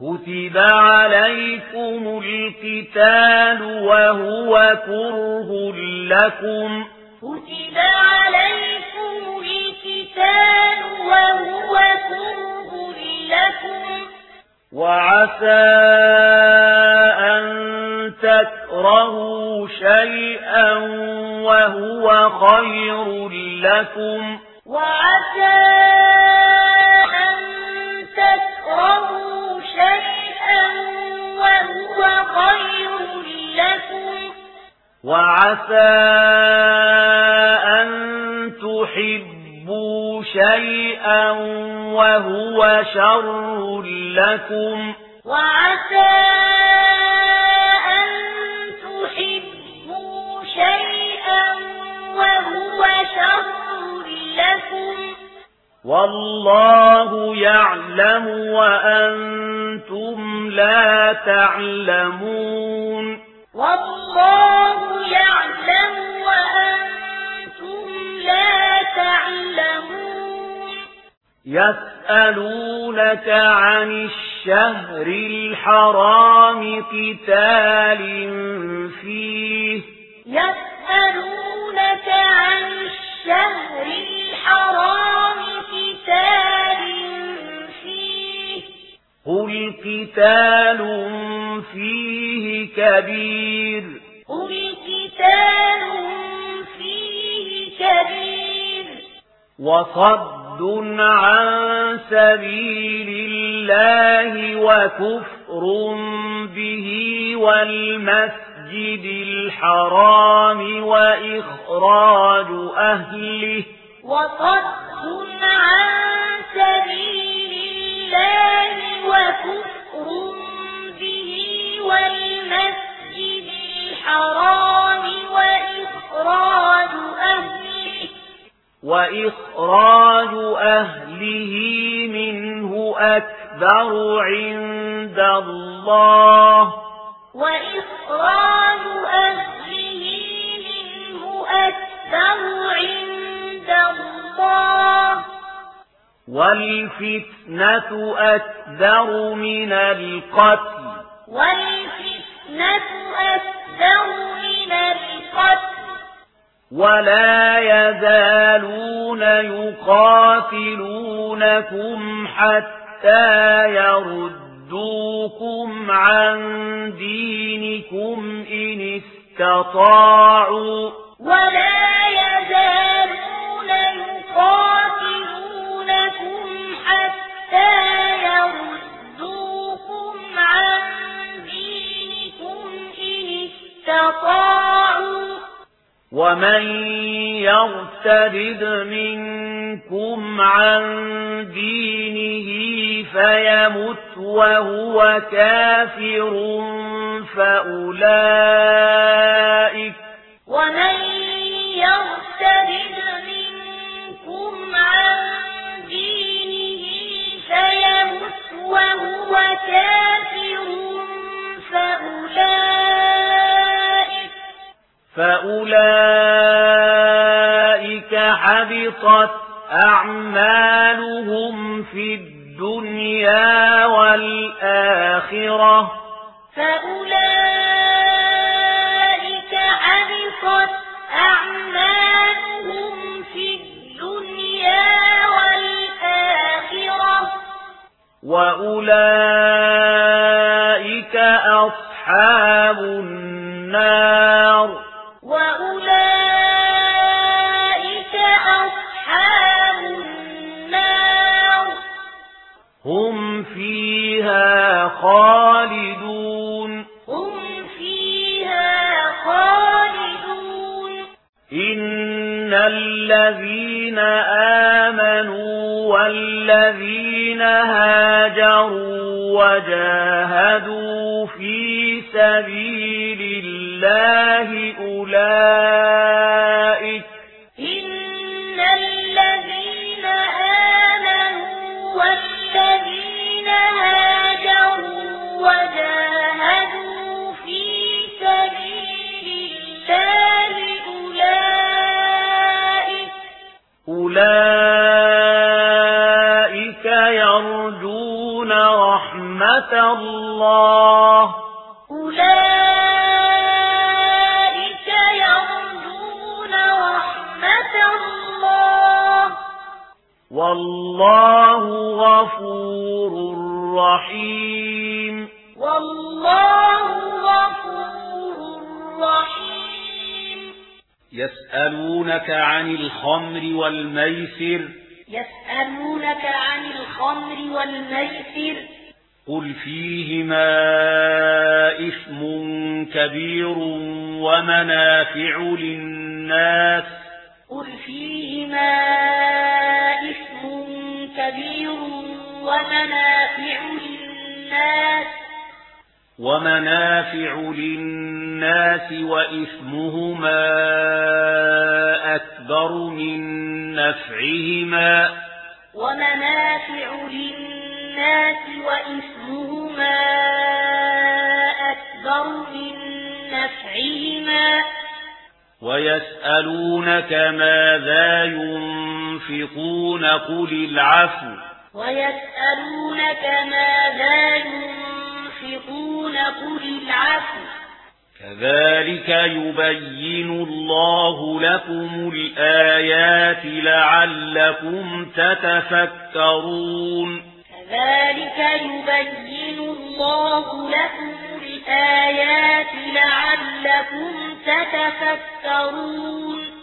كتب عليكم القتال وهو كره لكم كتب عليكم القتال وهو كره لكم وعسى أن تكرهوا شيئا وهو خير لكم وعسى أن تكرهوا وهو خير لكم وعسى أن تحبوا شيئا وهو شر لكم. وعسى أن تحبوا شيئا وهو شر لكم. والله يعلم وأنتم كنتم لا تعلمون والله يعلم وأنتم لا تعلمون يسألونك عن الشهر الحرام قتال فيه يسألونك عن الشهر الحرام قتال قل قتال فيه كبير قل قتال فيه كبير وصد عن سبيل الله وكفر به والمسجد الحرام وإخراج أهله وصد عن سبيل الله هو كفر به والمسجد وإخراج أهله منه أكبر عند الله والفتنة أكبر من القتل. والفتنة أكبر من القتل. ولا يزالون يقاتلونكم حتى يردوكم عن دينكم إن استطاعوا. ولا يزالون ومن يرتد منكم عن دينه فيمت وهو كافر فأولئك فأولئك حبطت أعمالهم في الدنيا والآخرة فأولئك حبطت أعمالهم في الدنيا والآخرة وأولئك أصحاب النار فيها خالدون هم فيها خالدون إن الذين آمنوا والذين هاجروا وجاهدوا في سبيل الله أولئك أولئك يرجون رحمة الله. أولئك يرجون رحمة الله. والله غفور رحيم. والله غفور رحيم. يسألونك عن الخمر والميسر. يسألونك عن الخمر والميسر. قل فيهما إثم كبير ومنافع للناس. قل فيهما إثم كبير ومنافع للناس. ومنافع للناس. الناس وإثمهما أكبر من نفعهما ومنافع للناس وإثمهما أكبر من نفعهما ويسألونك ماذا ينفقون قل العفو ويسألونك ماذا ينفقون قل العفو كذلك يبين الله لكم الآيات لعلكم تتفكرون. كذلك يبين الله لكم الآيات لعلكم تتفكرون.